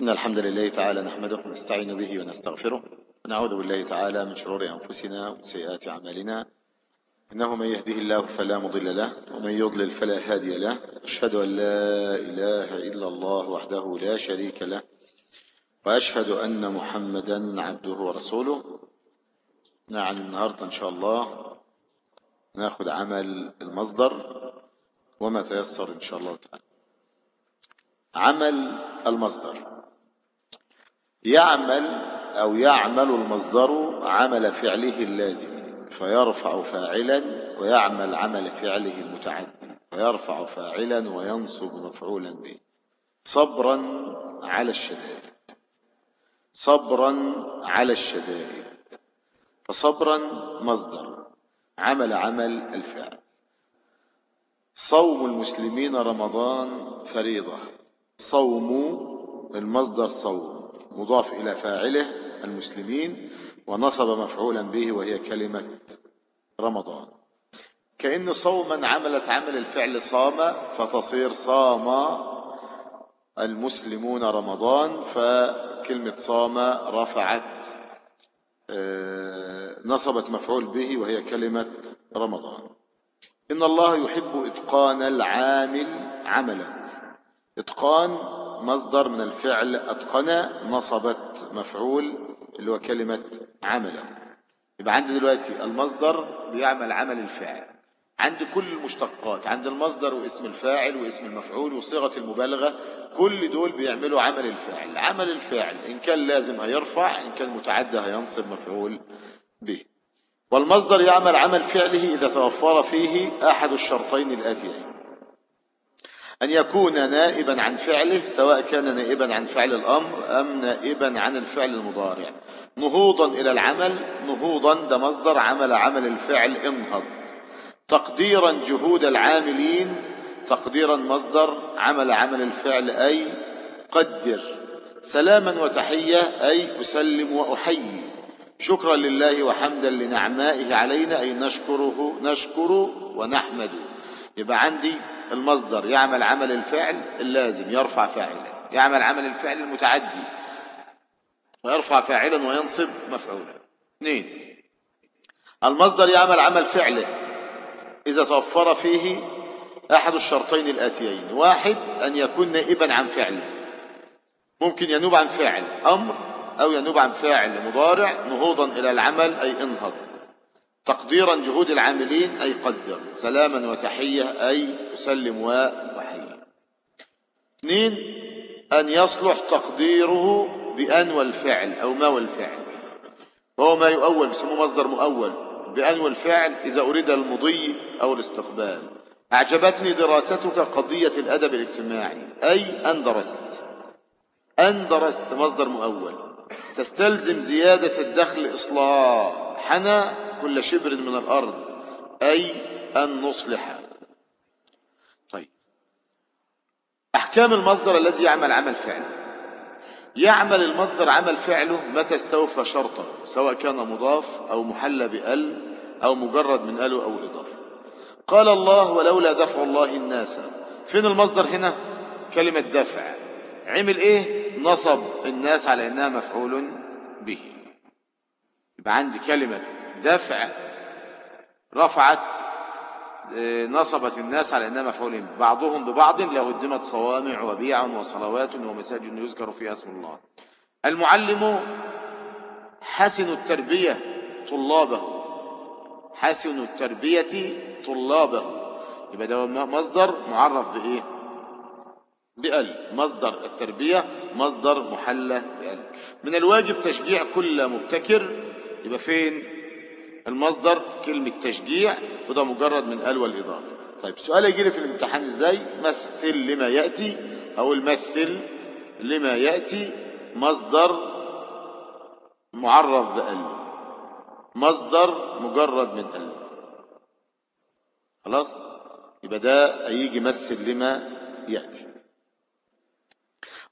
إن الحمد لله تعالى نحمده ونستعين به ونستغفره ونعوذ بالله تعالى من شرور أنفسنا ومن سيئات أعمالنا. إنه من يهده الله فلا مضل له ومن يضلل فلا هادي له. أشهد أن لا إله إلا الله وحده لا شريك له وأشهد أن محمدا عبده ورسوله. نعم النهاردة إن شاء الله نأخذ عمل المصدر وما تيسر إن شاء الله تعالى. عمل المصدر. يعمل أو يعمل المصدر عمل فعله اللازم فيرفع فاعلا ويعمل عمل فعله المتعدي فيرفع فاعلا وينصب مفعولا به. صبرا على الشدائد. صبرا على الشدائد. فصبرا مصدر عمل عمل الفعل. صوم المسلمين رمضان فريضة. صوم المصدر صوم. مضاف إلى فاعله المسلمين ونصب مفعولا به وهي كلمة رمضان. كأن صوما عملت عمل الفعل صام فتصير صام المسلمون رمضان فكلمة صام رفعت آه، نصبت مفعول به وهي كلمة رمضان. إن الله يحب إتقان العامل عمله إتقان مصدر من الفعل أتقن نصبت مفعول اللي هو كلمة عمله. يبقى عندي دلوقتي المصدر بيعمل عمل الفعل عند كل المشتقات عند المصدر واسم الفاعل واسم المفعول وصيغة المبالغة كل دول بيعملوا عمل الفعل عمل الفعل إن كان لازم هيرفع إن كان متعدى هينصب مفعول به. والمصدر يعمل عمل فعله إذا توفر فيه أحد الشرطين الآتيين. أن يكون نائبا عن فعله سواء كان نائبا عن فعل الأمر أم نائبا عن الفعل المضارع. نهوضا إلى العمل نهوضا ده مصدر عمل عمل الفعل انهض. تقديرا جهود العاملين تقديرا مصدر عمل عمل الفعل أي قدر. سلاما وتحية أي أسلم وأحيي. شكرا لله وحمدا لنعمائه علينا أي نشكره نشكر ونحمد. يبقى عندي المصدر يعمل عمل الفعل اللازم يرفع فاعلا. يعمل عمل الفعل المتعدي ويرفع فاعلا وينصب مفعولا. اثنين المصدر يعمل عمل فعله. إذا توفر فيه أحد الشرطين الآتيين واحد أن يكون نائبا عن فعله. ممكن ينوب عن فاعل أمر أو ينوب عن فاعل مضارع نهوضا إلى العمل أي انهض. تقديرا جهود العاملين أي قدر سلاما وتحية أي أسلم وحي اثنين أن يصلح تقديره بأن والفعل أو ما والفعل. وهو ما يؤول بسموه مصدر مؤول بأن والفعل إذا أريد المضي أو الاستقبال. أعجبتني دراستك قضية الأدب الاجتماعي أي أن درست. أن درست مصدر مؤول. تستلزم زيادة الدخل إصلاحنا كل شبر من الأرض أي أن نصلح. طيب. أحكام المصدر الذي يعمل عمل فعل يعمل المصدر عمل فعله متى استوفى شرطا سواء كان مضاف أو محل بأل أو مجرد من أل أو الإضافة قال الله ولولا دفع الله الناس. فين المصدر هنا؟ كلمة دفع. عمل إيه؟ نصب الناس على إنها مفعول به. يبقى عندي كلمة دفع رفعت آه، نصبت الناس على انها مفعول بعضهم ببعض لهدمت صوامع وبيع وصلوات ومساجد يذكر فيها اسم الله. المعلم حسن التربية طلابه. حسن التربية طلابه. يبقى ده مصدر معرف بإيه؟ بأل مصدر التربية مصدر محلى بأل من الواجب تشجيع كل مبتكر يبقى فين؟ المصدر كلمة تشجيع وده مجرد من ال والإضافة. طيب سؤال يجي لي في الامتحان إزاي؟ مثل لما يأتي أو المثل لما يأتي مصدر معرف بأل. مصدر مجرد من أل. خلاص؟ يبقى ده هيجي مثل لما يأتي.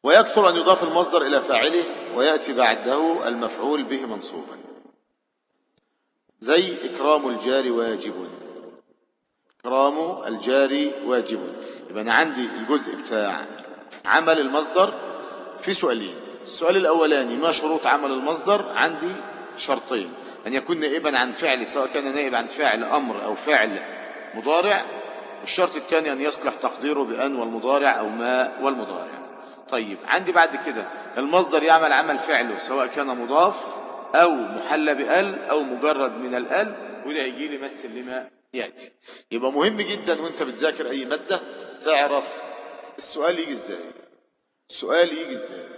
ويكثر أن يضاف المصدر إلى فاعله ويأتي بعده المفعول به منصوبا. زي إكرام الجار واجب. إكرام الجار واجب. يبقى أنا عندي الجزء بتاع عمل المصدر في سؤالين. السؤال الأولاني ما شروط عمل المصدر؟ عندي شرطين. أن يكون نائبا عن فعل سواء كان نائب عن فعل أمر أو فعل مضارع. والشرط الثاني أن يصلح تقديره بأن والمضارع أو ما والمضارع. طيب عندي بعد كده المصدر يعمل عمل فعله سواء كان مضاف أو محل بأل أو مجرد من الأل وده هيجي لي مثل لما يأتي. يبقى مهم جدا وأنت بتذاكر أي مادة تعرف السؤال يجي إزاي. السؤال يجي إزاي.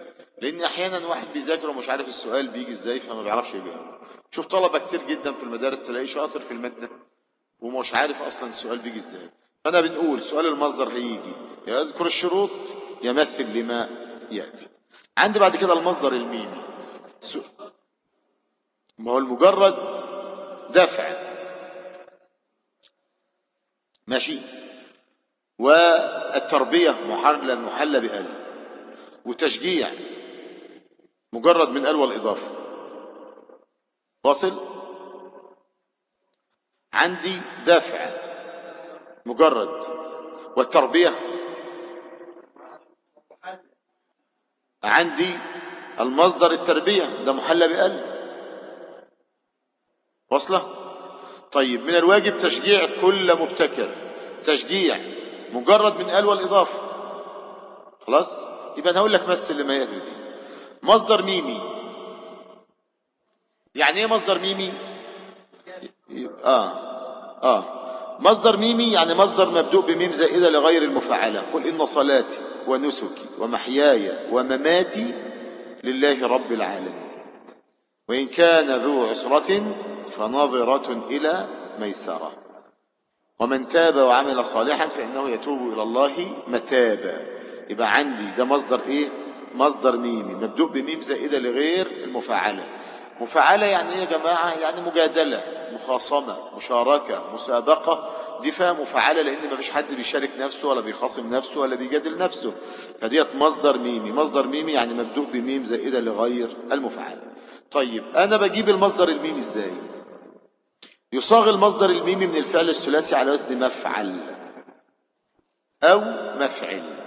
لأن أحيانا واحد بيذاكر ومش عارف السؤال بيجي إزاي فما بيعرفش يجاوب. شوف طلبة كتير جدا في المدارس تلاقيه شاطر في المادة ومش عارف أصلا السؤال بيجي إزاي. فأنا بنقول سؤال المصدر هيجي. يا يذكر الشروط يمثل لما يأتي. عندي بعد كده المصدر الميمي. ما هو المجرد دفع. ماشي. والتربية محل محل بألف وتشجيع. مجرد من ألوى الإضافة واصل؟ عندي دافع مجرد. والتربية؟ عندي المصدر التربية. ده محل بأل واصلة؟ طيب من الواجب تشجيع كل مبتكر. تشجيع مجرد من قال والإضافة. خلاص؟ يبقى أنا هقول لك مثل لما يأتي دي. مصدر ميمي. يعني إيه مصدر ميمي؟ آه آه. مصدر ميمي يعني مصدر مبدوء بميم زائدة لغير المفعلة. قل إن صلاتي ونسكي ومحياي ومماتي لله رب العالمين. وإن كان ذو عسرة فنظرة إلى ميسرة. ومن تاب وعمل صالحا فإنه يتوب إلى الله متابا. يبقى عندي ده مصدر إيه؟ مصدر ميمي. مبدوء بميم زائدة لغير المفعلة. مفعلة يعني إيه يا جماعة؟ يعني مجادلة مخاصمة مشاركة مسابقة. دي فيها مفعلة لأن ما فيش حد بيشارك نفسه ولا بيخاصم نفسه ولا بيجادل نفسه. فديت مصدر ميمي. مصدر ميمي يعني مبدوء بميم زائدة لغير المفعلة. طيب أنا بجيب المصدر الميمي إزاي؟ يصاغ المصدر الميمي من الفعل الثلاثي على وزن مفعل أو مفعل.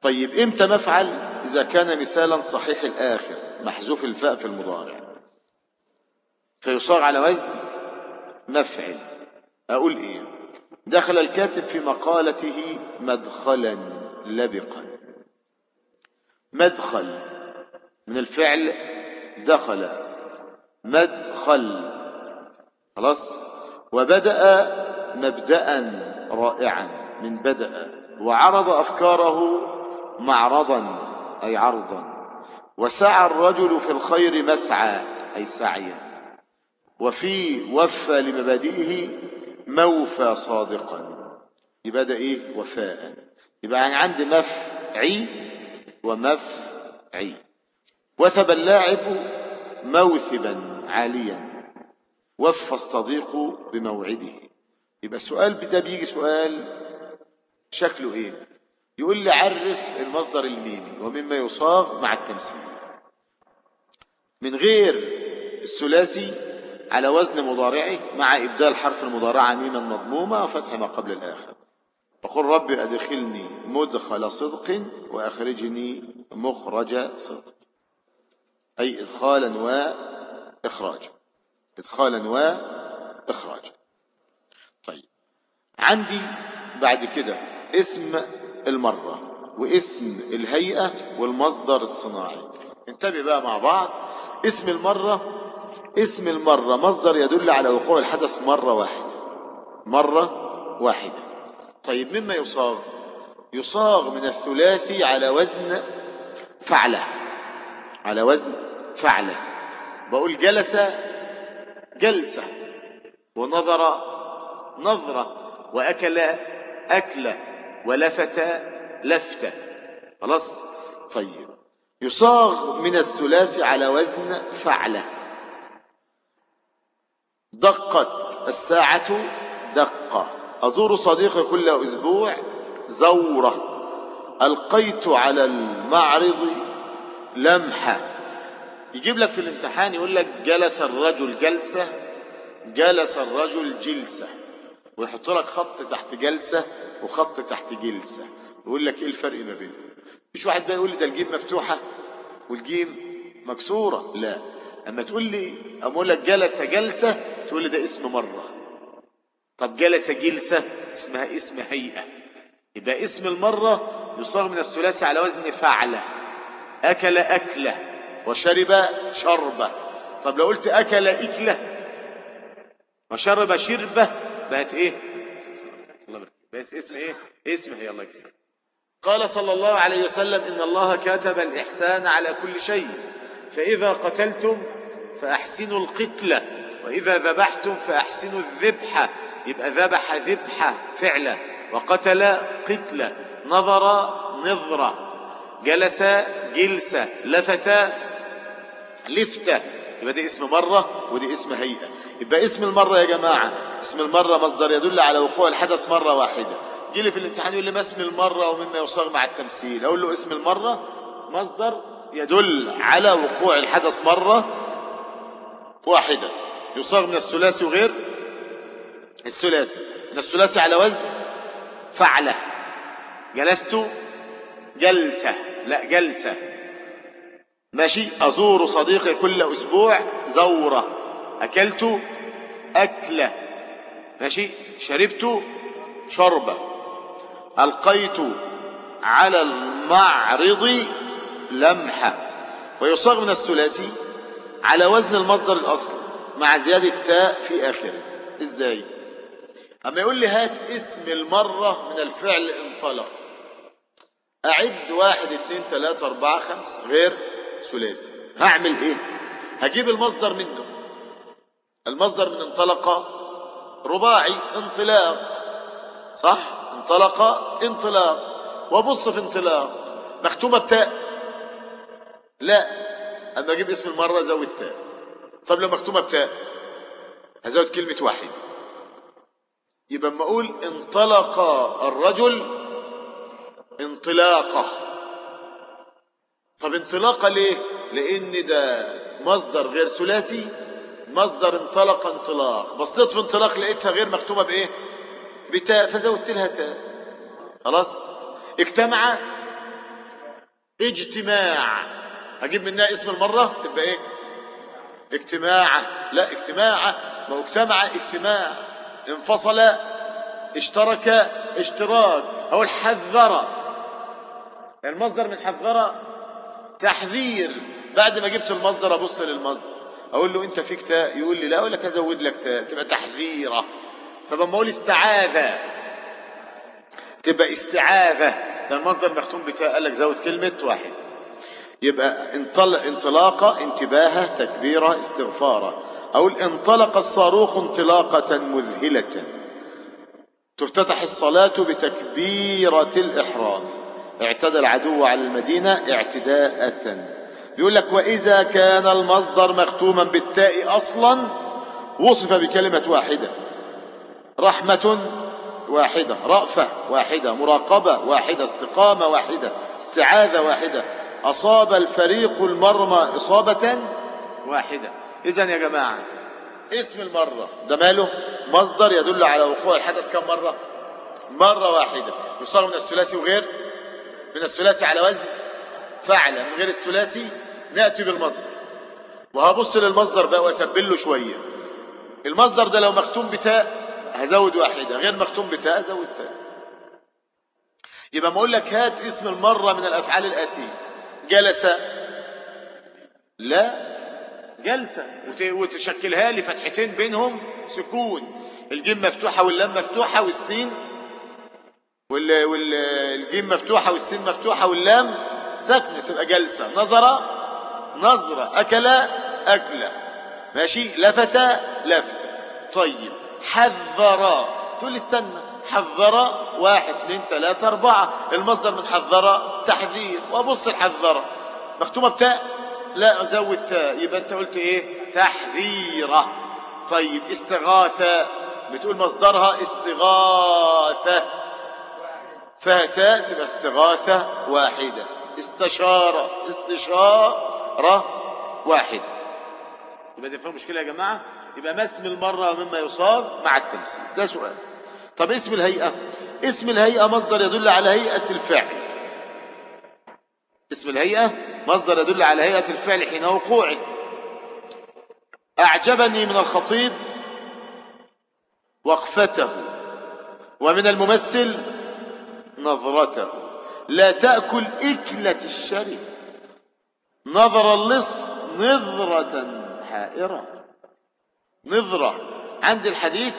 طيب إمتى مفعل؟ إذا كان مثالا صحيح الآخر محذوف الفاء في المضارع. فيصاغ على وزن مفعل. أقول إيه؟ دخل الكاتب في مقالته مدخلا لبقا. مدخل من الفعل دخل مدخل. خلاص؟ وبدأ مبدأ رائعا. من بدأ وعرض أفكاره معرضا أي عرضا. وسعى الرجل في الخير مسعى أي سعيا. وفي وفى لمبادئه موفى صادقا. يبقى ده إيه؟ وفاء. يبقى عندي مفعي ومفعي. وثب اللاعب موثبا عاليا. وفى الصديق بموعده. يبقى السؤال ده بيجي سؤال شكله إيه؟ يقول لي عرف المصدر الميمي ومما يصاغ مع التمثيل. من غير الثلاثي على وزن مضارعه مع إبدال حرف المضارعة ميما مضمومة وفتح ما قبل الآخر. فقل رب أدخلني مدخل صدق وأخرجني مخرج صدق. أي إدخالا وإخراجا إدخالا وإخراجا طيب. عندي بعد كده اسم المرة واسم الهيئة والمصدر الصناعي. انتبه بقى مع بعض. اسم المرة اسم المرة مصدر يدل على وقوع الحدث مرة واحدة. مرة واحدة. طيب مما يصاغ؟ يصاغ من الثلاثي على وزن فعلة على وزن فعلة. بقول جلس جلسة ونظر نظرة وأكل أكلة ولفت لفتة خلاص؟ طيب. يصاغ من الثلاثي على وزن فعلة. دقت الساعة دقة أزور صديقي كل أسبوع زورة. ألقيت على المعرض لمحة يجيب لك في الامتحان يقول لك جلس الرجل جلسة جلس الرجل جلسة. ويحط لك خط تحت جلسة وخط تحت جلسة. يقول لك إيه الفرق ما بينهم؟ مش واحد بقى يقول لي ده الجيم مفتوحة والجيم مكسورة؟ لا. أما تقول لي أقول لك جلس جلسة تقول لي ده اسم مرة. طب جلس جلسة اسمها اسم هيئة. يبقى اسم المرة يصاغ من الثلاثي على وزن فعلة. أكل أكلة وشرب شربة طب لو قلت أكل إكلة وشرب شربة بقت إيه؟ بس اسم إيه؟ اسم هي الله يكسر قال صلى الله عليه وسلم إن الله كتب الإحسان على كل شيء. فإذا قتلتم فأحسنوا القتلة وإذا ذبحتم فأحسنوا الذبحة يبقى ذبح ذبحة فعلة وقتل قتلة نظر نظرة. جلس جلسة لفت لفتة يبقى دي اسم مرة ودي اسم هيئة. يبقى اسم المرة يا جماعة اسم المرة مصدر يدل على وقوع الحدث مرة واحدة. جي لي في الامتحان يقول لي ما اسم المرة ومما يصاغ مع التمثيل. أقول له اسم المرة مصدر يدل على وقوع الحدث مرة واحدة. يصاغ من الثلاثي وغير الثلاثي. من الثلاثي على وزن فعلة. جلست جلسة. لا جلسة. ماشي؟ أزور صديقي كل أسبوع زورة. أكلت أكلة. ماشي؟ شربت شربة. ألقيت على المعرض لمحة. ويصاغ من الثلاثي على وزن المصدر الأصلي مع زيادة تاء في آخره. إزاي؟ أما يقول لي هات اسم المرة من الفعل انطلق. أعد واحد اتنين تلاتة أربعة خمسة غير ثلاثي. هعمل إيه؟ هجيب المصدر منه. المصدر من انطلق رباعي انطلاق. صح؟ انطلق انطلاق. وبص في انطلاق. مختومة بتاء لا. أما أجيب اسم المرة زود تاء طب لو مختومة بتاء هزود كلمة واحد. يبقى أما أقول انطلق الرجل انطلاقة. طب انطلاقة ليه؟ لأن ده مصدر غير ثلاثي مصدر انطلق انطلاق. بصيت في انطلاق لقيتها غير مختومه بإيه؟ بتاء فزودت لها تاء. خلاص؟ اجتمع اجتماع. هجيب منها اسم المرة؟ تبقى إيه؟ اجتماعه لا اجتماعه ما اجتمع اجتماع. انفصل اشترك اشتراك. أقول حذر المصدر من حذر تحذير. بعد ما جبت المصدر أبص للمصدر. أقول له أنت فيك تاء يقول لي لا أقول لك أزود لك تاء تبقى تحذيرة. فلما أقول استعاذة. تبقى استعاذة. ده المصدر مختوم بتاء قال لك زود كلمة واحد يبقى انطلق انطلاقه انتباهة تكبيرة استغفارة. أقول انطلق الصاروخ انطلاقة مذهلة. تفتتح الصلاة بتكبيرة الإحرام. اعتدى العدو على المدينة اعتداءة. بيقول لك وإذا كان المصدر مختوما بالتاء أصلا وصف بكلمة واحدة. رحمة واحدة رأفة واحدة مراقبة واحدة استقامة واحدة استعاذة واحدة. أصاب الفريق المرمى إصابة واحدة. إذا يا جماعة اسم المرة ده ماله؟ مصدر يدل على وقوع الحدث كم مرة؟ مرة واحدة. يصاغ من الثلاثي وغير؟ من الثلاثي على وزن فعل من غير الثلاثي نأتي بالمصدر. وهبص للمصدر بقى وأسبل له شوية. المصدر ده لو مختوم بتاء هزود واحدة غير مختوم بتاء هزود تاء يبقى ما أقول لك هات اسم المرة من الأفعال الآتية. جلس. لا. جلسة وتشكلها لي فتحتين بينهم سكون. الجيم مفتوحة واللام مفتوحة والسين وال... والجيم مفتوحة والسين مفتوحة واللام ساكنة تبقى جلسة. نظر نظرة أكل أكلة. ماشي؟ لفت لفت طيب حذر. تقول استنى. حذر. واحد اثنين ثلاثة أربعة. المصدر من حذر تحذير. وأبص الحذر. مختومة بتاء؟ لا زود تاء. يبقى أنت قلت إيه؟ تحذيرة طيب استغاثة. بتقول مصدرها استغاثة. فيها تاء تبقى استغاثة واحدة. استشارة. استشارة واحد يبقى دي فيها مشكلة يا جماعة؟ يبقى ما اسم المرة مما يصاب مع التمثيل. ده سؤال. طب اسم الهيئة؟ اسم الهيئة مصدر يدل على هيئة الفعل. اسم الهيئة مصدر يدل على هيئة الفعل حين وقوعه. أعجبني من الخطيب وقفته. ومن الممثل نظرته. لا تأكل إكلة الشرب نظر اللص نظرة حائرة. نظرة. عند الحديث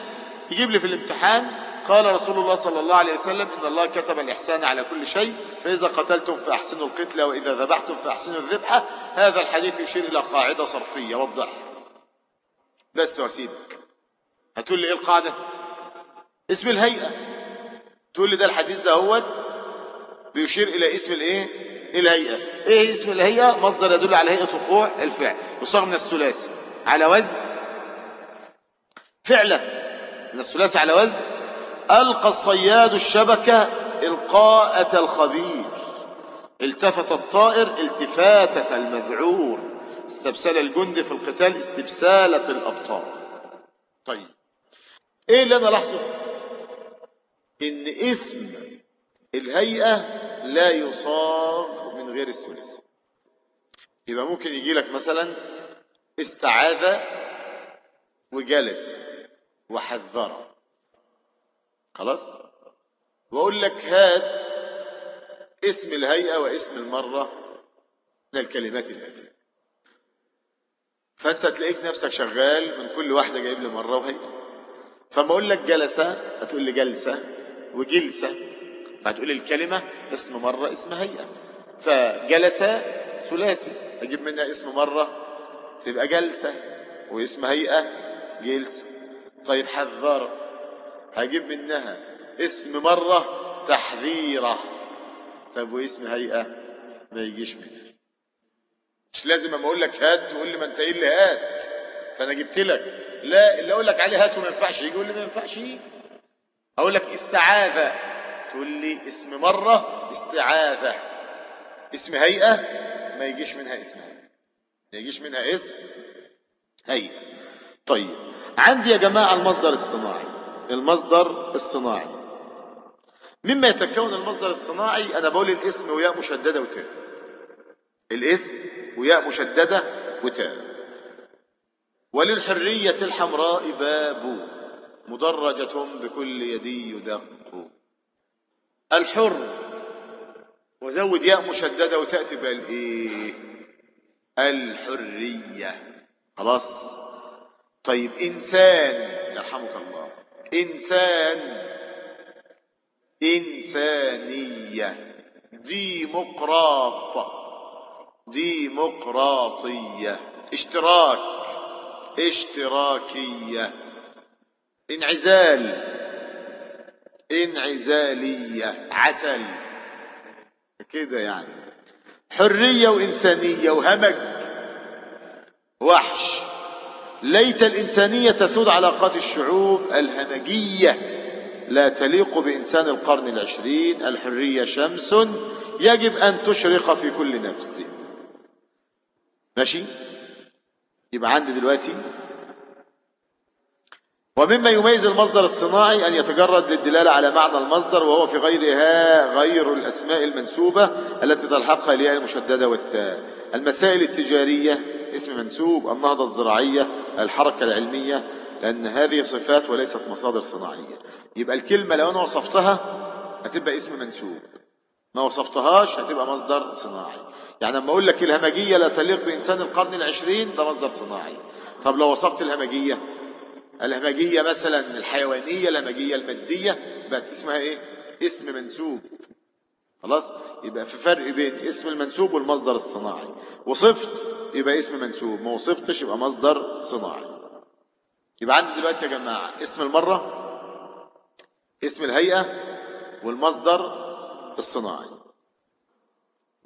يجيب لي في الامتحان. قال رسول الله صلى الله عليه وسلم إن الله كتب الإحسان على كل شيء فإذا قتلتم فأحسنوا القتلة وإذا ذبحتم فأحسنوا الذبحة هذا الحديث يشير إلى قاعدة صرفية وضح بس واسيبك هتقول لي إيه القاعدة؟ اسم الهيئة. تقول لي ده الحديث ده هوت بيشير إلى اسم الإيه؟ الهيئة إيه اسم الهيئة؟ مصدر يدل على هيئة وقوع الفعل يصاغ من الثلاثي. على وزن فعلا من الثلاثي على وزن ألقى الصياد الشبكة إلقاءة الخبير. التفت الطائر التفاتة المذعور. استبسل الجند في القتال استبسالة الأبطال. طيب. إيه اللي أنا لاحظه؟ إن اسم الهيئة لا يصاغ من غير الثلاثي. يبقى ممكن يجي لك مثلا استعاذ وجلس وحذر. خلاص؟ وأقول لك هات اسم الهيئة واسم المرة من الكلمات الآتية. فأنت تلاقيك نفسك شغال من كل واحدة جايب لي مرة وهيئة فما أقول لك جلسة هتقول لي جلسة. وجلسة. فهتقول الكلمة اسم مرة اسم هيئة. فجلس ثلاثي. أجيب منها اسم مرة تبقى جلسة. واسم هيئة جلسة. طيب حذر. هجيب منها اسم مرة تحذيرة. طيب واسم هيئة؟ ما يجيش منها. مش لازم أما أقول لك هات تقول لي ما أنت قايل لي هات. فأنا جبت لك. لا اللي أقول لك عليه هات وما ينفعش يجي يقول لي ما ينفعش يجي. أقول لك استعاذة. تقول لي اسم مرة استعاذة. اسم هيئة ما يجيش منها اسم. هيئة ما يجيش منها اسم. هيئة. طيب. عندي يا جماعة المصدر الصناعي. المصدر الصناعي. مما يتكون المصدر الصناعي أنا بقول الاسم وياء مشددة وتاء. الاسم وياء مشددة وتاء. وللحرية الحمراء باب. مدرجة بكل يدي يدق. الحر. وزود ياء مشددة وتأتي بالإيه الحرية. خلاص. طيب إنسان. يرحمك الله. إنسان. إنسانية. ديمقراط. ديمقراطية. اشتراك. اشتراكية. انعزال. انعزالية. عسل. كده يعني. حرية وإنسانية وهمج. وحش. ليت الإنسانية تسود علاقات الشعوب الهمجية. لا تليق بإنسان القرن العشرين. الحرية شمس. يجب أن تشرق في كل نفس. ماشي؟ يبقى عندي دلوقتي ومما يميز المصدر الصناعي أن يتجرد للدلالة على معنى المصدر وهو في غيرها غير الأسماء المنسوبة التي تلحقها الياء المشددة والتاء المسائل التجارية اسم منسوب النهضة الزراعية الحركة العلمية لأن هذه صفات وليست مصادر صناعية. يبقى الكلمة لو أنا وصفتها هتبقى اسم منسوب. ما وصفتهاش هتبقى مصدر صناعي. يعني لما أقول لك الهمجية لا تليق بإنسان القرن العشرين ده مصدر صناعي. طب لو وصفت الهمجية؟ الهمجية مثلا الحيوانية الهمجية المادية بقت اسمها إيه؟ اسم منسوب. خلاص؟ يبقى في فرق بين اسم المنسوب والمصدر الصناعي. وصفت يبقى اسم منسوب. ما وصفتش يبقى مصدر صناعي. يبقى عندي دلوقتي يا جماعة اسم المرة اسم الهيئة والمصدر الصناعي.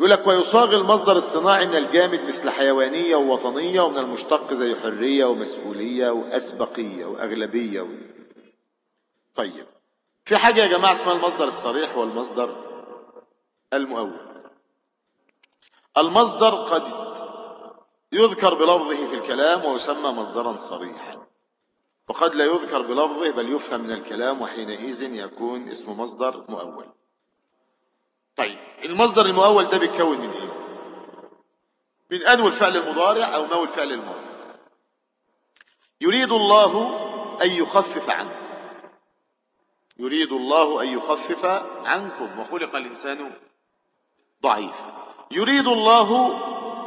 يقول لك ويصاغ المصدر الصناعي من الجامد مثل حيوانية ووطنية ومن المشتق زي حرية ومسؤولية وأسبقية وأغلبية. و... طيب في حاجة يا جماعة اسمها المصدر الصريح والمصدر المؤول. المصدر قد يذكر بلفظه في الكلام ويسمى مصدرا صريحا. وقد لا يذكر بلفظه بل يفهم من الكلام وحينئذ يكون اسم مصدر مؤول. طيب المصدر المؤول ده بيتكون من إيه؟ من أنو الفعل المضارع أو ماو الفعل الماضي. يريد الله أن يخفف عنكم يريد الله أن يخفف عنكم. وخلق الإنسان ضعيفا. يريد الله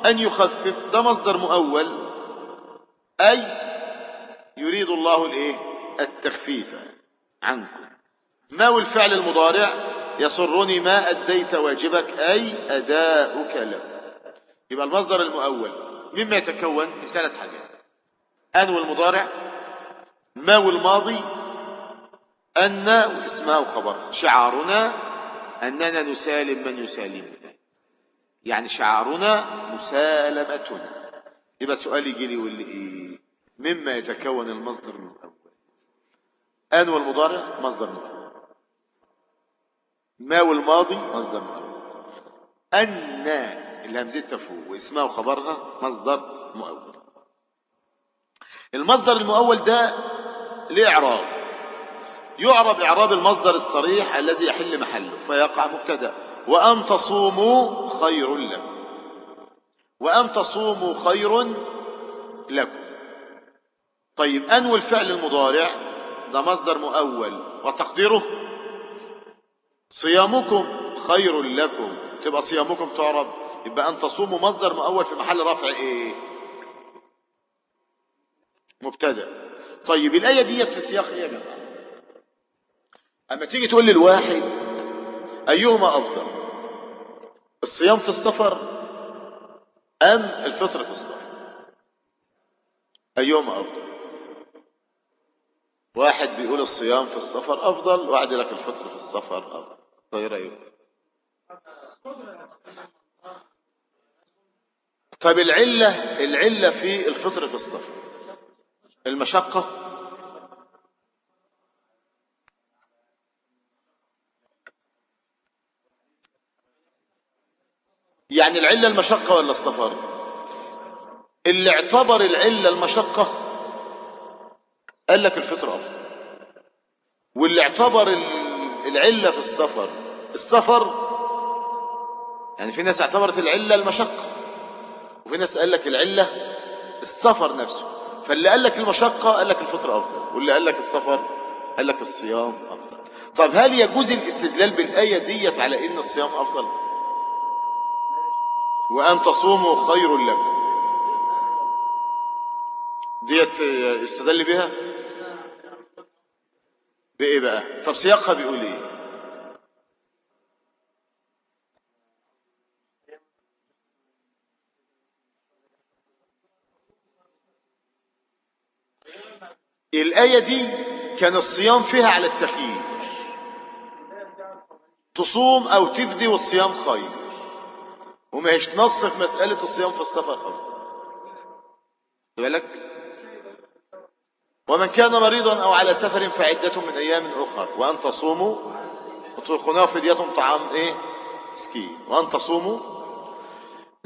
أن يخفف. ده مصدر مؤول. أي يريد الله الإيه؟ التخفيف عنكم. ماو الفعل المضارع؟ يسرني ما أديت واجبك أي أداؤك له. يبقى المصدر المؤول مما يتكون من ثلاث حاجات. أن والمضارع ما والماضي أن واسمها وخبرها شعارنا أننا نسالم من يسالمنا. يعني شعارنا مسالمتنا. يبقى سؤال يجي لي يقول لي إيه؟ مما يتكون المصدر المؤول. أن والمضارع مصدر مؤول. ما والماضي مصدر مؤول أن الهمزة تفو واسمها وخبرها مصدر مؤول. المصدر المؤول ده ليه إعراب يعرب إعراب المصدر الصريح الذي يحل محله فيقع مبتدأ. وأن تصوموا خير لكم. وأن تصوموا خير لكم. طيب أنو الفعل المضارع ده مصدر مؤول وتقديره صيامكم خير لكم. تبقى صيامكم تعرب يبقى أن تصوموا مصدر مؤول في محل رفع إيه؟ مبتدأ. طيب الآية ديت في سياق إيه يا جماعة؟ أما تيجي تقول للواحد أيهما أفضل؟ الصيام في السفر أم الفطر في السفر؟ أيهما أفضل؟ واحد بيقول الصيام في السفر أفضل واحد يقول لك الفطر في السفر أفضل. طيب إيه طيب العلة العلة في الفطر في السفر المشقة. يعني العلة المشقة ولا السفر اللي اعتبر العلة المشقة قال لك الفطر أفضل. واللي اعتبر العلة في السفر. السفر يعني في ناس اعتبرت العلة المشقة. وفي ناس قال لك العلة السفر نفسه. فاللي قال لك المشقة قال لك الفطر أفضل. واللي قال لك السفر قال لك الصيام أفضل. طب هل يجوز الاستدلال بالآية ديت على إن الصيام أفضل؟ وأن تصوموا خير لكم. ديت استدل بها؟ بإيه بقى؟ طب سياقها بيقول إيه؟ الآية دي كان الصيام فيها على التخيير تصوم أو تفدي والصيام خير. وما هيش نص في مسألة الصيام في السفر أفضل بالك؟ ومن كان مريضا أو على سفر فعدة من أيام أخر. وأن تصوموا وتخنا فدية طعام إيه؟ مسكين. وأن تصوموا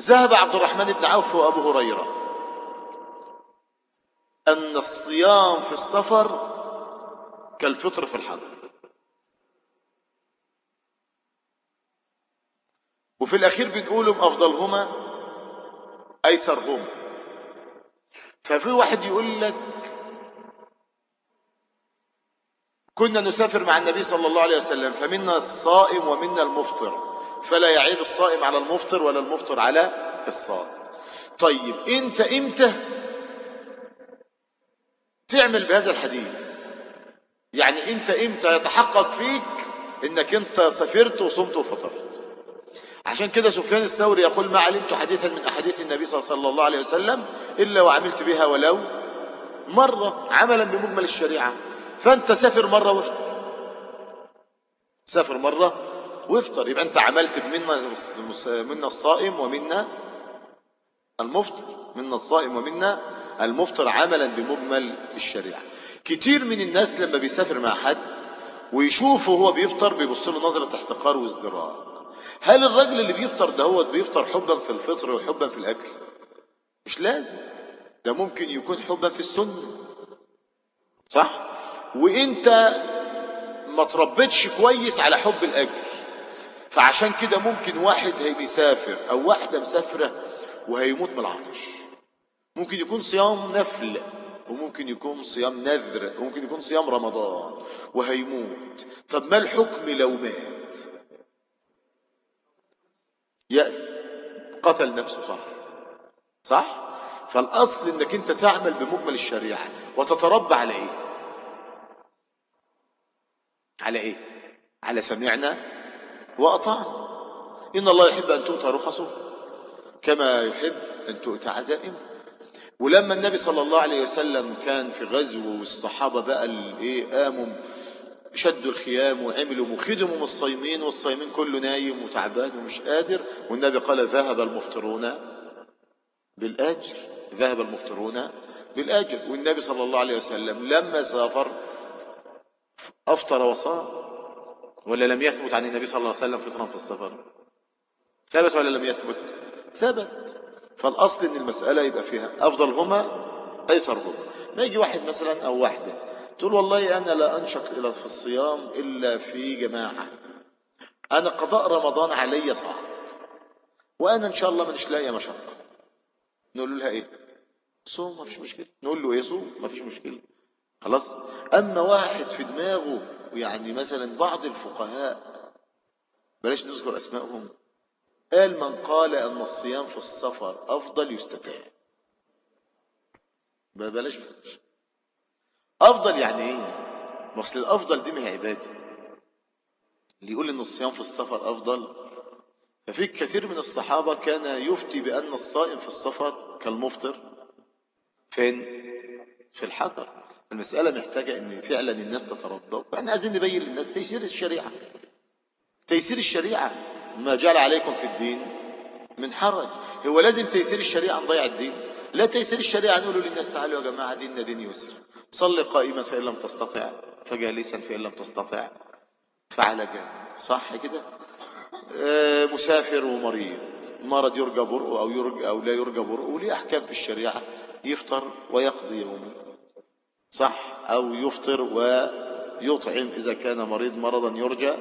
ذهب عبد الرحمن بن عوف وأبو هريرة أن الصيام في السفر كالفطر في الحضر. وفي الأخير بنقولهم أفضلهما أيسرهما. ففي واحد يقول لك كنا نسافر مع النبي صلى الله عليه وسلم فمنا الصائم ومنا المفطر. فلا يعيب الصائم على المفطر ولا المفطر على الصائم. طيب انت إمتى تعمل بهذا الحديث؟ يعني انت إمتى يتحقق فيك انك انت سافرت وصمت وفطرت؟ عشان كده سفيان الثوري يقول ما علمت حديثا من أحاديث النبي صلى الله عليه وسلم إلا وعملت بها ولو مرة عملا بمجمل الشريعة. فانت سافر مرة وافطر. سافر مرة وافطر. يبقى انت عملت منا منا الصائم ومنا المفطر. منا الصائم ومنا المفطر عملا بمجمل الشريعة. كتير من الناس لما بيسافر مع حد ويشوفه هو بيفطر بيبص له نظرة احتقار وازدراء. هل الراجل اللي بيفطر دهوت بيفطر حبا في الفطر وحبا في الأكل؟ مش لازم. ده ممكن يكون حبا في السنة. صح؟ وانت ما تربيتش كويس على حب الأكل فعشان كده ممكن واحد هيسافر أو واحدة مسافرة وهيموت من العطش. ممكن يكون صيام نفل وممكن يكون صيام نذر وممكن يكون صيام رمضان وهيموت. طب ما الحكم لو مات؟ يأثم قتل نفسه صح؟ صح؟ فالأصل إنك أنت تعمل بمجمل الشريعة وتتربى على إيه على إيه؟ على سمعنا وأطعنا. إن الله يحب أن تؤتى رخصه كما يحب أن تؤتى عزائمه. ولما النبي صلى الله عليه وسلم كان في غزو والصحابة بقى الإيه؟ قاموا شدوا الخيام وعملوا وخدموا الصايمين والصايمين كله نايم وتعبان ومش قادر. والنبي قال ذهب المفطرون بالأجر ذهب المفطرون بالأجر. والنبي صلى الله عليه وسلم لما سافر أفطر وصام ولا لم يثبت عن النبي صلى الله عليه وسلم فطرا في السفر؟ ثبت ولا لم يثبت؟ ثبت. فالأصل أن المسألة يبقى فيها أفضلهما أيسرهما ما يجي واحد مثلا أو واحدة تقول والله أنا لا أنشط إلى في الصيام إلا في جماعة. أنا قضاء رمضان علي صعب وأنا إن شاء الله مش لاقي مشقة. نقول لها إيه؟ صوم ما فيش مشكلة. نقول له إيه؟ صوم ما فيش مشكلة. خلاص؟ أما واحد في دماغه يعني مثلا بعض الفقهاء بلاش نذكر أسمائهم قال من قال أن الصيام في السفر أفضل يستتاب بلاش بلاش. أفضل يعني إيه؟ أصل الأفضل دي ما هي عبادة اللي يقول إن الصيام في السفر أفضل. ففي كثير من الصحابة كان يفتي بأن الصائم في السفر كالمفطر. فين؟ في الحضر. المسألة محتاجة أن فعلا الناس تتربى وإحنا عايزين نبين للناس تيسير الشريعة. تيسير الشريعة ما جعل عليكم في الدين من حرج. هو لازم تيسير الشريعة نضيع الدين. لا تيسير الشريعة نقول للناس تعالوا يا جماعة ديننا دين يسر. صل قائما فإن لم تستطع فجالسا فإن لم تستطع فعلى جنب. صح كده؟ آه مسافر ومريض. مرض يرجى برؤه أو, يرجى أو لا يرجى برؤه وليه أحكام في الشريعة؟ يفطر ويقضي يومه صح أو يفطر ويطعم إذا كان مريض مرضا يرجى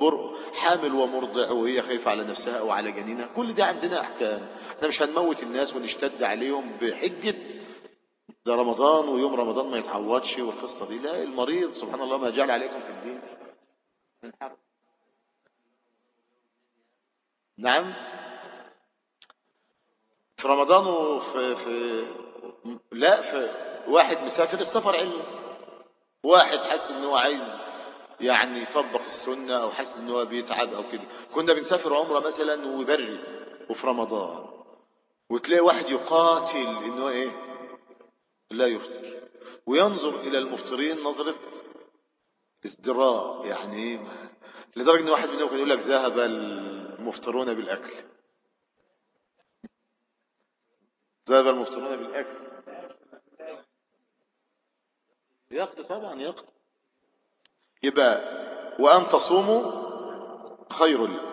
برء حامل ومرضع وهي خايفة على نفسها أو على جنينها كل ده عندنا أحكام. إحنا مش هنموت الناس ونشتد عليهم بحجة ده رمضان ويوم رمضان ما يتعوضش والقصة دي. لا المريض سبحان الله ما جعل عليكم في الدين. نعم. في رمضان وفي في لا في واحد مسافر السفر علم واحد حس إن هو عايز يعني يطبق السنة أو حس إن هو بيتعب أو كده. كنا بنسافر عمرة مثلا وبري وفي رمضان. وتلاقي واحد يقاتل إن هو إيه؟ لا يفطر. وينظر إلى المفطرين نظرة ازدراء. يعني إيه؟ لدرجة إن واحد منهم كان يقول لك ذهب المفطرون بالأكل. ذهب المفطرون بالأكل. يقضي طبعا يقضي. يبقى وأن تصوموا خير لكم.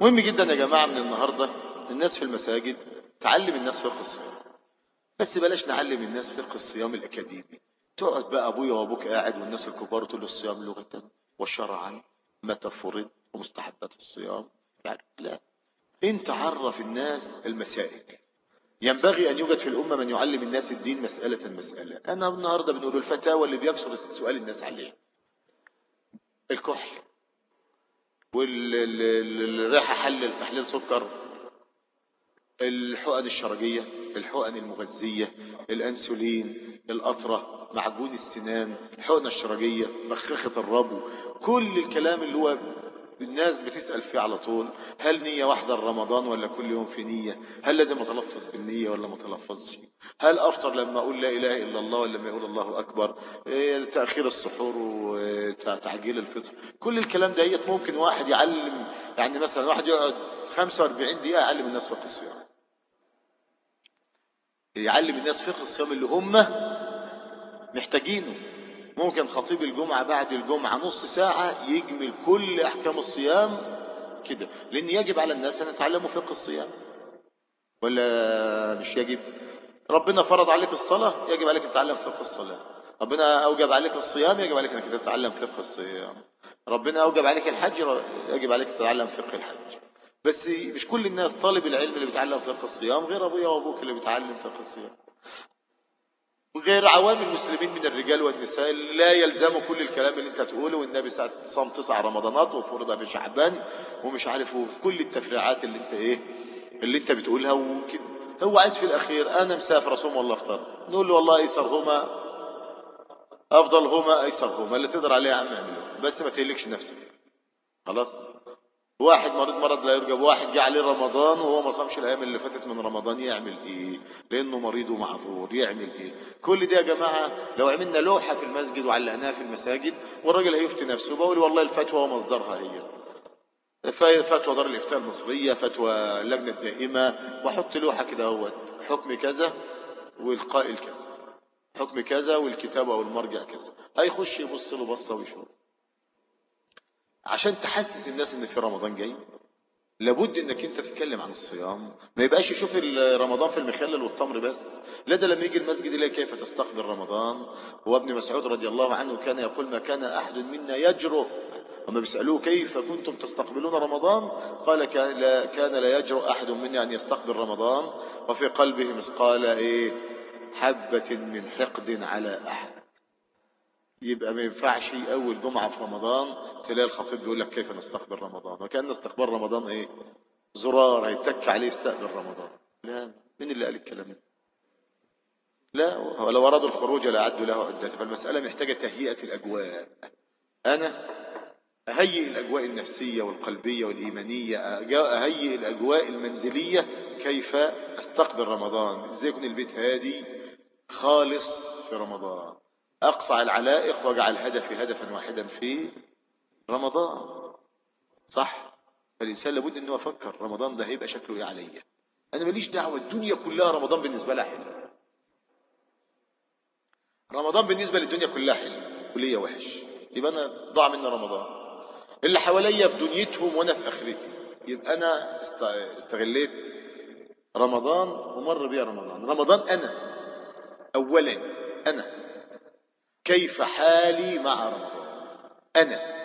مهم جدا يا جماعة من النهاردة الناس في المساجد تعلم الناس فقه الصيام بس بلاش نعلم الناس فقه الصيام الأكاديمي. تقعد بقى أبويا وأبوك قاعد والناس الكبار تقول الصيام لغة وشرعا متى فرض ومستحبات الصيام. يعني لا. انت عرف الناس المسائل. ينبغي أن يوجد في الأمة من يعلم الناس الدين مسألة مسألة. أنا النهاردة بنقول الفتاوى اللي بيكسر سؤال الناس عليه. الكحل والريحة حل تحليل سكر. الحقن الشرجية الحقن المغذية الأنسولين القطرة معجون السنان الحقنة الشرجية بخاخة الربو. كل الكلام اللي هو الناس بتسأل فيه على طول هل نية واحدة رمضان ولا كل يوم في نية؟ هل لازم أتلفظ بالنية ولا ما أتلفظش؟ هل أفطر لما أقول لا إله إلا الله ولا لما أقول الله أكبر؟ إيه تأخير السحور وتعجيل الفطر؟ كل الكلام ده ممكن واحد يعلم يعني مثلا واحد يقعد 45 دقيقة يعلم الناس فقه الصيام. يعلم الناس فقه الصيام اللي هم محتاجينه. ممكن خطيب الجمعة بعد الجمعة نص ساعة يجمل كل أحكام الصيام كده. لأن يجب على الناس أن يتعلموا فقه الصيام. ولا مش يجب؟ ربنا فرض عليك الصلاة يجب عليك تتعلم فقه الصلاة. ربنا أوجب عليك الصيام يجب عليك أنك تتعلم فقه الصيام. ربنا أوجب عليك الحج يجب عليك تتعلم فقه الحج. بس مش كل الناس طالب العلم اللي بيتعلم فقه الصيام غير أبويا وأبوك اللي بيتعلم فقه الصيام. غير عوام المسلمين من الرجال والنساء لا يلزموا كل الكلام اللي انت تقوله والنبي صام تسع رمضانات وفرض بشعبان ومش عارف كل التفريعات اللي انت إيه اللي انت بتقولها وكده. هو عايز في الأخير أنا مسافر أصوم ولا أفطر؟ نقول له والله أيسرهما أفضلهما أيسرهما اللي تقدر عليه يا عم اعمله بس ما تهلكش نفسك. خلاص؟ واحد مريض مرض لا يرجى واحد جه عليه رمضان وهو ما صامش الأيام اللي فاتت من رمضان يعمل إيه؟ لأنه مريض ومعذور يعمل إيه؟ كل ده يا جماعة لو عملنا لوحة في المسجد وعلقناها في المساجد والراجل هيفتي نفسه بقول والله الفتوى ومصدرها هي. فتوى دار الإفتاء المصرية فتوى اللجنة الدائمة وأحط لوحة كده أهوت حكم كذا والقائل كذا حكم كذا والكتاب أو المرجع كذا. هيخش يبص له بصة ويشوف. عشان تحسس الناس إن في رمضان جاي. لابد إنك أنت تتكلم عن الصيام. ما يبقاش يشوف رمضان في المخلل والتمر بس. لا ده لما يجي المسجد يلاقي كيف تستقبل رمضان. هو ابن مسعود رضي الله عنه كان يقول ما كان أحد منا يجرؤ. وما بيسألوه كيف كنتم تستقبلون رمضان؟ قال كان لا, كان لا يجرؤ أحد منا أن يستقبل رمضان. وفي قلبه مثقال إيه؟ حبة من حقد على أحد. يبقى ما ينفعش أول جمعة في رمضان تلاقي الخطيب بيقول لك كيف نستقبل رمضان؟ وكأن استقبال رمضان إيه؟ زرار هيتك عليه استقبل رمضان. لا مين اللي قال الكلام ده؟ لا ولو أرادوا الخروج لاعدوا له عدته فالمسألة محتاجة تهيئة الأجواء. أنا أهيئ الأجواء النفسية والقلبية والإيمانية أهيئ الأجواء المنزلية كيف أستقبل رمضان. إزاي يكون البيت هادي خالص في رمضان؟ أقطع العلائق واجعل هدفي هدفا واحدا في رمضان. صح؟ فالإنسان لابد أنه يفكر رمضان ده هيبقى شكله إيه عليا أنا ماليش دعوة الدنيا كلها رمضان بالنسبة لها حلو. رمضان بالنسبة للدنيا كلها حلو. وليا وحش. يبقى أنا ضاع مني رمضان. اللي حواليا في دنيتهم وأنا في آخرتي. يبقى أنا استغليت رمضان ومر بيا رمضان. رمضان أنا. أولا أنا. كيف حالي مع رمضان؟ أنا.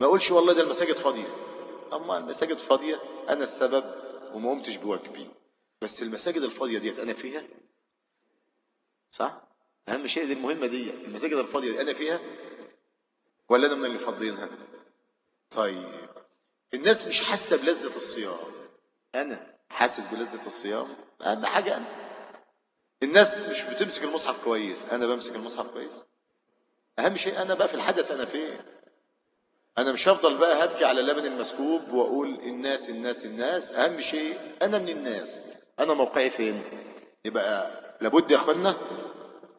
ما أقولش والله ده المساجد فاضية. أما المساجد فاضية أنا السبب وما قمتش بواجبي بس المساجد الفاضية ديت أنا فيها؟ صح؟ أهم شيء دي المهمة دي. المساجد الفاضية دي أنا فيها؟ ولا أنا من اللي فاضيينها؟ طيب. الناس مش حاسة بلذة الصيام. أنا حاسس بلذة الصيام. أهم حاجة أنا. الناس مش بتمسك المصحف كويس. أنا بمسك المصحف كويس. أهم شيء أنا بقى في الحدث أنا فين؟ أنا مش هفضل بقى هبكي على اللبن المسكوب وأقول الناس الناس الناس. أهم شيء أنا من الناس. أنا موقعي فين؟ يبقى لابد يا أخوانا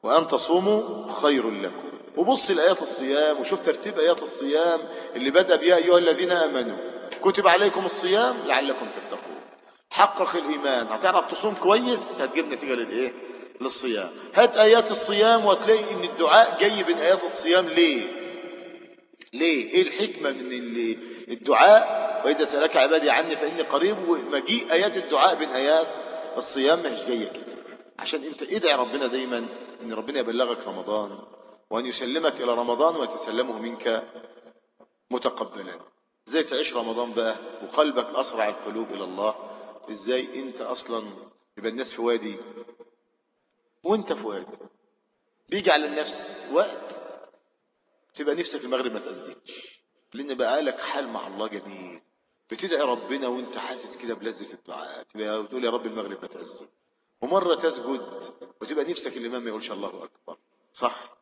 وأن تصوموا خير لكم. وبص لآيات الصيام وشوف ترتيب آيات الصيام اللي بدأ بها أيها الذين آمنوا. كتب عليكم الصيام لعلكم تتقون. حقق الإيمان. هتعرف تصوم كويس؟ هتجيب نتيجة للإيه؟ للصيام. هات آيات الصيام وتلاقي إن الدعاء جاي بين آيات الصيام. ليه؟ ليه؟ إيه الحكمة من الدعاء؟ وإذا سألك عبادي عني فإني قريب ومجيء آيات الدعاء بين آيات الصيام مش جاية كده. عشان أنت ادعي ربنا دايما إن ربنا يبلغك رمضان وأن يسلمك إلى رمضان ويتسلمه منك متقبلا. إزاي تعيش رمضان بقى؟ وقلبك أسرع القلوب إلى الله. إزاي أنت أصلا يبقى الناس في وادي وانت فؤاد بيجي على النفس وقت تبقى نفسك المغرب ما تأذيش. لأن بقى لك حال مع الله جميل. بتدعي ربنا وانت حاسس كده بلذة الدعاء. تبقى بتقول يا رب المغرب ما تأذي. ومرة تسجد وتبقى نفسك الإمام ما يقولش الله أكبر. صح؟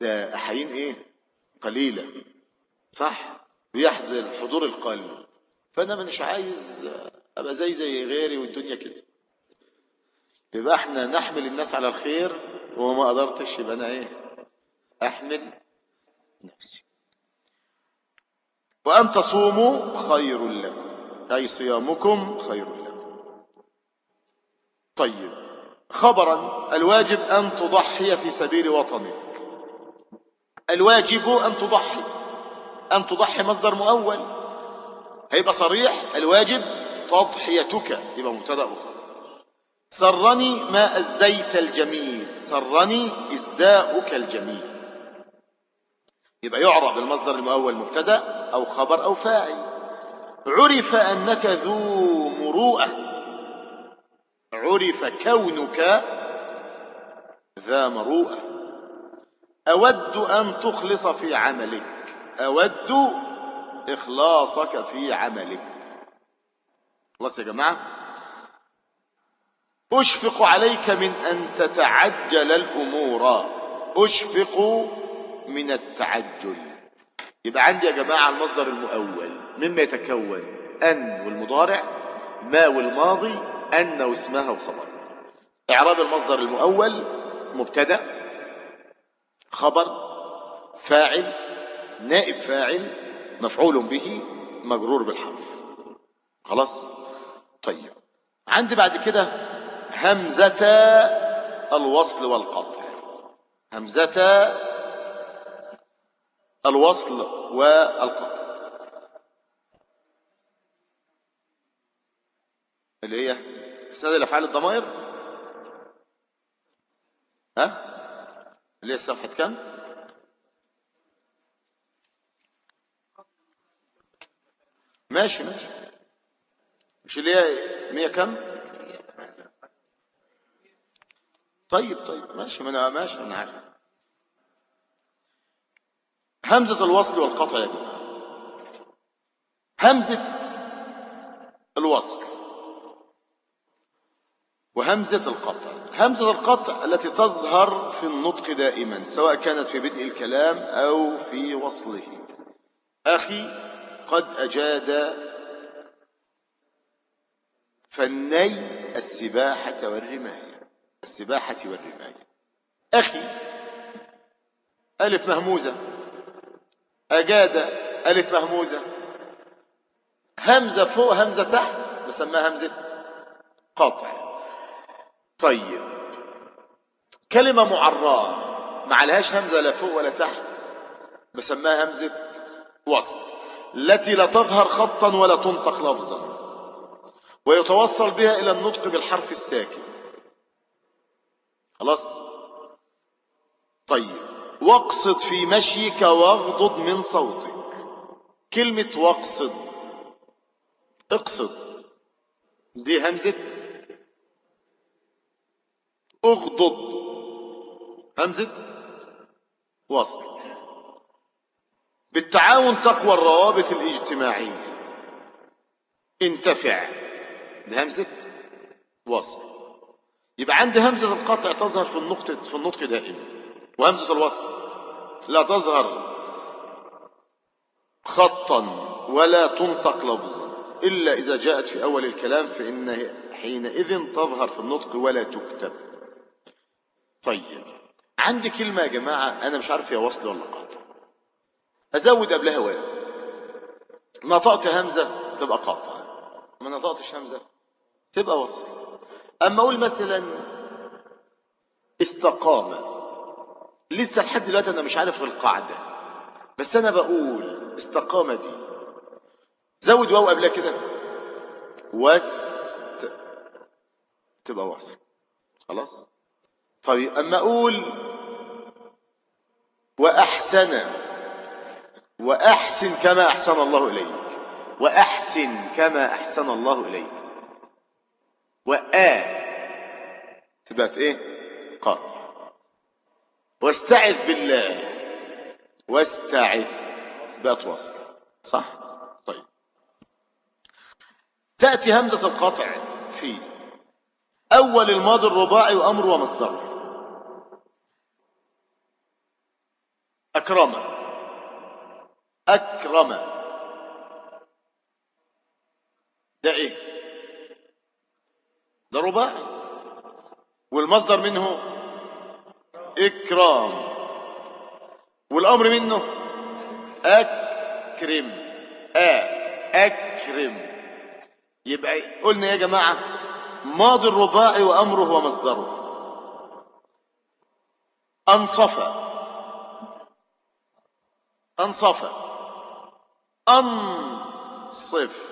ده أحايين إيه؟ قليلة. صح؟ بيحزن حضور القلب. فأنا مش عايز أبقى زي زي غيري والدنيا كده. يبقى إحنا نحمل الناس على الخير وما قدرتش يبقى أنا إيه؟ أحمل نفسي. وأن تصوموا خير لكم أي صيامكم خير لكم. طيب خبرا الواجب أن تضحي في سبيل وطنك. الواجب أن تضحي أن تضحي مصدر مؤول. هيبقى صريح الواجب تضحيتك يبقى مبتدأ اخر سرني ما أزديت الجميل سرني إزداؤك الجميل. يبقى يعرب المصدر المؤول مبتدأ أو خبر أو فاعل. عرف أنك ذو مروءة. عرف كونك ذا مروءة. أود أن تخلص في عملك. أود إخلاصك في عملك. خلاص يا جماعة. أشفق عليك من أن تتعجل الأمور. أشفق من التعجل. يبقى عندي يا جماعة المصدر المؤول. مما يتكون أن والمضارع ما والماضي أن واسمها وخبر. إعراب المصدر المؤول مبتدأ خبر فاعل نائب فاعل مفعول به مجرور بالحرف. خلاص؟ طيب. عندي بعد كده همزة الوصل والقطع. همزة الوصل والقطع. اللي هي اسناد الأفعال الضمائر. ها؟ اللي هي صفحة كام ماشي ماشي. مش اللي هي 100 كام طيب طيب ماشي ما أنا ماشي أنا عارف. همزة الوصل والقطع يا جماعة. همزة الوصل وهمزة القطع. همزة القطع التي تظهر في النطق دائما سواء كانت في بدء الكلام أو في وصله. أخي قد أجاد فني السباحة والرماية. السباحة والرماية. أخي ألف مهموزة. أجاد ألف مهموزة. همزة فوق همزة تحت بسميها همزة قطع طيب. كلمة معراة. ما عليهاش همزة لا فوق ولا تحت بسميها همزة وصل. التي لا تظهر خطا ولا تنطق لفظا ويتوصل بها إلى النطق بالحرف الساكن. خلاص؟ طيب واقصد في مشيك واغضض من صوتك. كلمة واقصد اقصد. دي همزة. اغضض همزة. وصل بالتعاون تقوى الروابط الاجتماعية. انتفع. دي همزة. وصل يبقى عندي همزة القطع تظهر في النقطة في النطق دائما. وهمزة الوصل. لا تظهر خطا ولا تنطق لفظا. إلا إذا جاءت في أول الكلام فإن حينئذ تظهر في النطق ولا تكتب. طيب. عندي كلمة يا جماعة أنا مش عارف هي وصل ولا قاطع. أزود قبلها واو نطقت همزة تبقى قاطع ما نطقتش همزة تبقى وصل. أما أقول مثلا استقام لسه لحد دلوقتي أنا مش عارف القاعدة بس أنا بقول استقامة دي. زود واو قبلها كده. وست. تبقى وصل خلاص؟ طيب أما أقول وأحسن وأحسن كما أحسن الله إليك. وأحسن كما أحسن الله إليك. وآ تبقى إيه؟ قاطع واستعذ بالله. واستعذ. بقت وصل. صح؟ طيب. تأتي همزة القطع في أول الماضي الرباعي وأمر ومصدره. أكرم. أكرم. ده إيه ده رباعي والمصدر منه إكرام. والأمر منه أكرم. أ أكرم. يبقى قلنا يا جماعة ماضي الرباعي وأمره ومصدره. أنصف. أنصف. أنصف.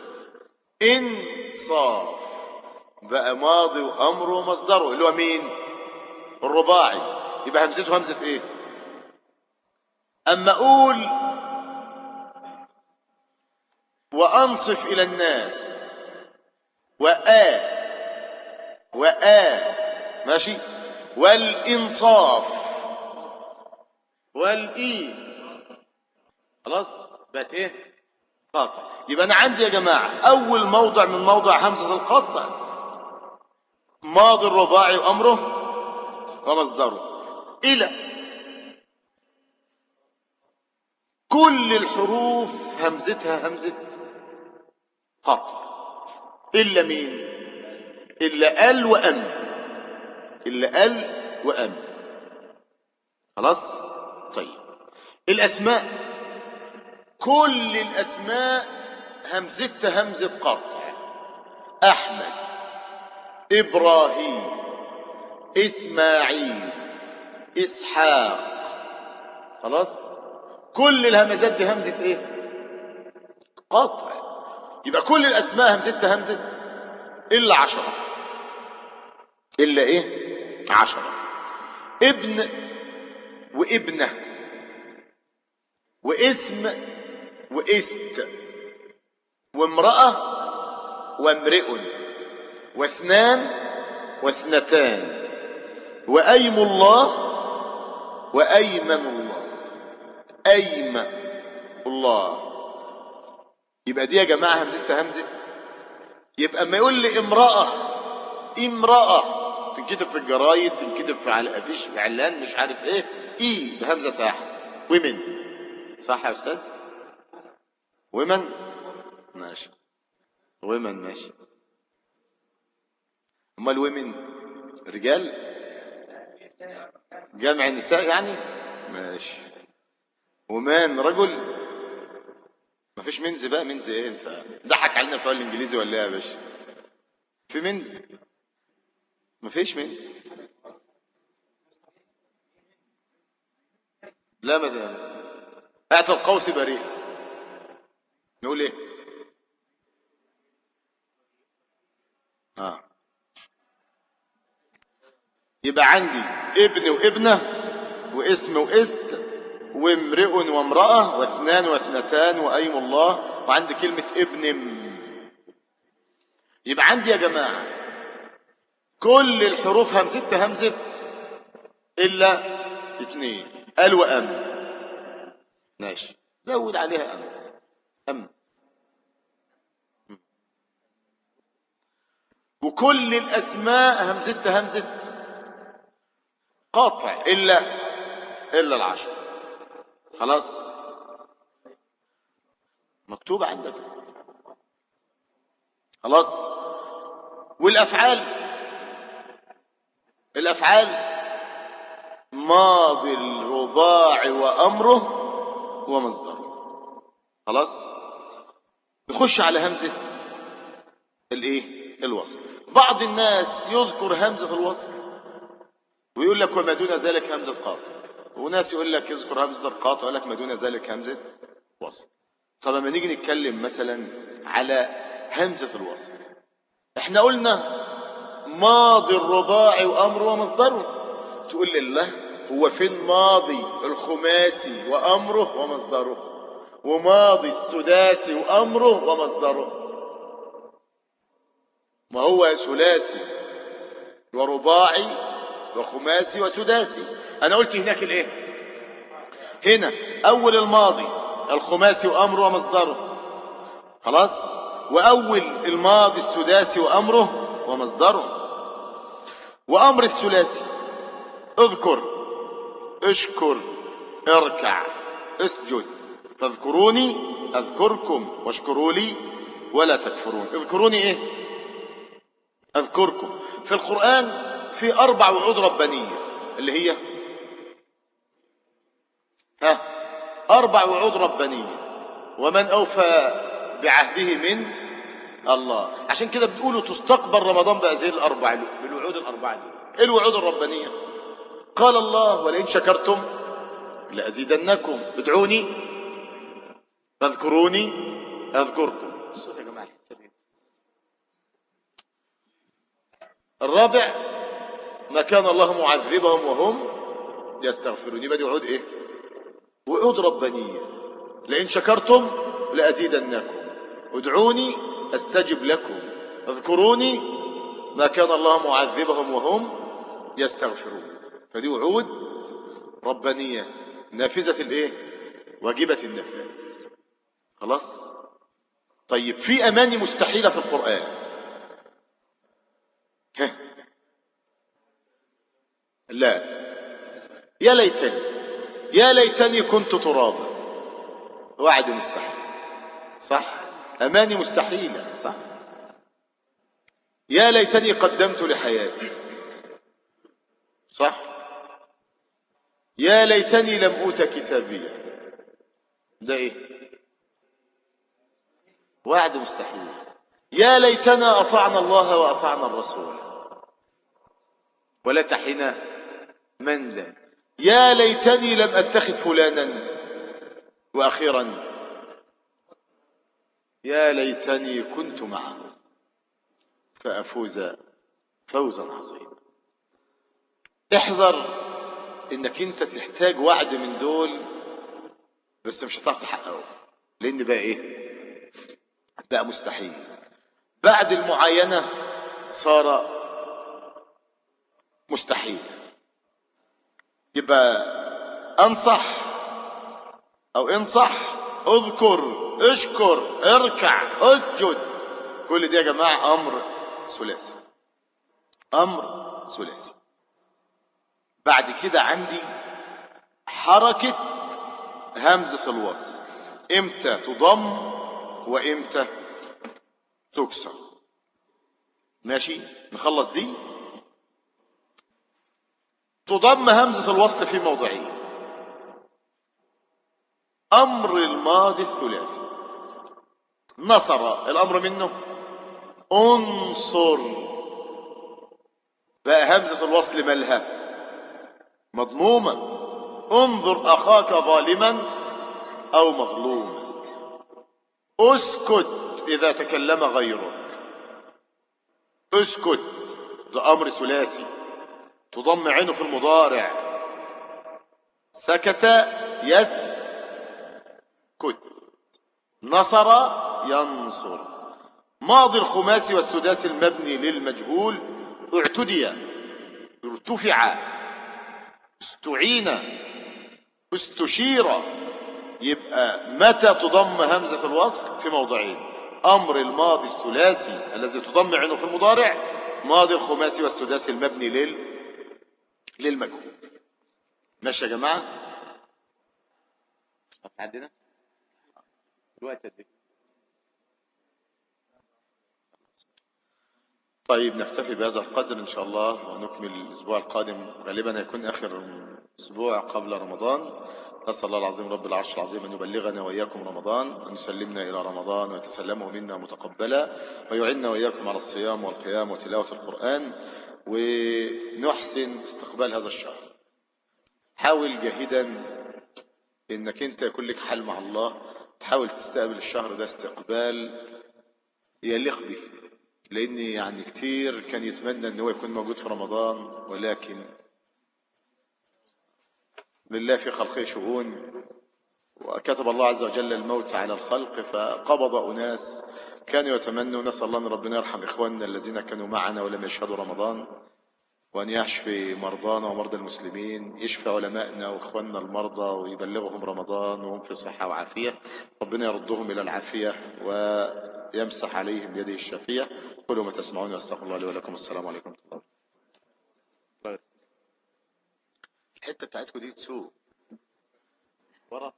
إنصاف. بقى ماضي وأمره ومصدره اللي هو مين؟ الرباعي. يبقى همزته همزة إيه؟ أما أقول وأنصف إلى الناس. وآ وآ ماشي؟ والإنصاف. والإي. خلاص؟ بقت إيه؟ قاطع. يبقى أنا عندي يا جماعة أول موضع من موضع همزة القطع. ماضي الرباعي وأمره ومصدره. إلى كل الحروف همزتها همزة قطع إلا مين إلا ال وأم إلا ال وأم. خلاص؟ طيب. الأسماء كل الأسماء همزتها همزة قطع أحمد إبراهيم إسماعيل إسحاق. خلاص؟ كل الهمزات دي همزة إيه؟ قطع. يبقى كل الأسماء همزتها همزة إلا عشرة. إلا إيه؟ عشرة. ابن وابنة واسم وإست وامرأة وامرئ. واثنان واثنتان. وأيم الله وأيمن الله. أيم الله. يبقى دي يا جماعة همزتها همزة. يبقى ما يقول لي امرأة امرأة. تنكتب في الجرايد تنكتب في على فيش في اعلان مش عارف إيه. إي بهمزة تحت ومن. صح يا أستاذ؟ ومن؟ ماشي. ومن ماشي. امال ومن رجال؟ جمع النساء يعني؟ ماشي. ومان رجل؟ مفيش منز بقى منز إيه انت؟ ضحك علينا بتوع الإنجليزي ولا إيه يا باشا؟ في منز. مفيش منز. لا مدام اعطى القوس بريء. نقول إيه؟ آه. يبقى عندي ابن وابنة واسم واست وامرئ وامرأة واثنان واثنتان وأيم الله. وعندي كلمة ابن يبقى عندي يا جماعة كل الحروف همزتها همزة إلا اثنين ال وأم ماشي. زود عليها أم أم وكل الأسماء همزتها همزة قاطع. إلا إلا العشر. خلاص؟ مكتوب عندك. خلاص؟ والأفعال؟ الأفعال؟ ماضي الرباع وأمره ومصدره. خلاص؟ نخش على همزة الإيه؟ الوصل. بعض الناس يذكر همزة الوصل. ويقول لك وما دون ذلك همزة قاطع وناس يقول لك يذكر همزة القاطع ويقول لك ما دون ذلك همزة وصل. طب لما نيجي نتكلم مثلا على همزة الوصل. إحنا قلنا ماضي الرباعي وأمره ومصدره. تقول لي الله هو فين ماضي الخماسي وأمره ومصدره؟ وماضي السداسي وأمره ومصدره؟ ما هو ثلاثي ورباعي وخماسي وسداسي. أنا قلت هناك الإيه؟ هنا أول الماضي الخماسي وأمره ومصدره. خلاص؟ وأول الماضي السداسي وأمره ومصدره. وأمر الثلاثي اذكر اشكر اركع اسجد. فاذكروني أذكركم واشكروا لي ولا تكفرون. اذكروني إيه؟ أذكركم. في القرآن في أربع وعود ربانيه اللي هي؟ ها؟ أربع وعود ربانية ومن أوفى بعهده من الله. عشان كده بتقولوا تستقبل رمضان بهذه الأربع بالوعود الأربعة دي. إيه الوعود الربانية؟ قال الله ولئن شكرتم لأزيدنكم. ادعوني فاذكروني أذكركم. يا جماعة الرابع ما كان الله معذبهم وهم يستغفرون. يبقى دي وعود إيه؟ وعود ربانية. لئن شكرتم لأزيدنكم. ادعوني أستجب لكم. اذكروني ما كان الله معذبهم وهم يستغفرون. فدي وعود ربانية. نافذة الإيه؟ واجبة النفاذ. خلاص؟ طيب في أماني مستحيلة في القرآن. لا. يا ليتني يا ليتني كنت ترابا. وعد مستحيل. صح؟ أماني مستحيلة. صح. يا ليتني قدمت لحياتي. صح؟ يا ليتني لم أوت كتابيا. ده إيه؟ وعد مستحيل. يا ليتنا أطعنا الله وأطعنا الرسول. ولا تحين مندا يا ليتني لم أتخذ فلانا. وأخيرا يا ليتني كنت معه. فأفوز فوزا عظيما. احذر إنك أنت تحتاج وعد من دول بس مش هتعرف تحققه. لأن بقى إيه؟ بقى مستحيل. بعد المعاينة صار مستحيل. يبقى أنصح أو انصح اذكر اشكر اركع اسجد. كل دي يا جماعة أمر ثلاثي. أمر ثلاثي. بعد كده عندي حركة همزة الوصل. إمتى تضم وإمتى تكسر. ماشي؟ نخلص دي؟ تضم همزة الوصل في موضعين. أمر الماضي الثلاثي. نصر الأمر منه. انصر. بقى همزة الوصل مالها. مضمومة. انظر أخاك ظالما أو مظلوما. اسكت إذا تكلم غيرك. اسكت. ده أمر ثلاثي. تضم عينه في المضارع. سكت يسكت نصر ينصر. ماضي الخماسي والسداسي المبني للمجهول اعتدي ارتفع استعين استشير. يبقى متى تضم همزة الوصل؟ في موضعين. أمر الماضي الثلاثي الذي تضم عينه في المضارع ماضي الخماسي والسداسي المبني لل للمجهول. ماشي يا جماعة؟ عندنا. الوقت قد طيب نكتفي بهذا القدر إن شاء الله ونكمل الأسبوع القادم. غالبا يكون آخر أسبوع قبل رمضان. نسأل الله العظيم رب العرش العظيم أن يبلغنا وإياكم رمضان أن يسلمنا إلى رمضان ويتسلمه منا متقبلا ويعيننا وإياكم على الصيام والقيام وتلاوة القرآن. ونحسن استقبال هذا الشهر حاول جاهدا إنك أنت يكون لك حل مع الله. تحاول تستقبل الشهر ده استقبال يليق به. لأن يعني كتير كان يتمنى إن هو يكون موجود في رمضان ولكن لله في خلقه شؤون وكتب الله عز وجل الموت على الخلق فقبض أناس كانوا يتمنوا نسأل الله أن ربنا يرحم إخواننا الذين كانوا معنا ولم يشهدوا رمضان وأن يشفي مرضانا ومرضى المسلمين يشفي علمائنا وإخواننا المرضى ويبلغهم رمضان وهم في صحة وعافية. ربنا يردهم إلى العافية ويمسح عليهم بيده الشافية قولوا ما تسمعون واستغفر الله لي ولكم. السلام عليكم. ورحمة الله. الحتة بتاعتكم دي تسوق. ورا.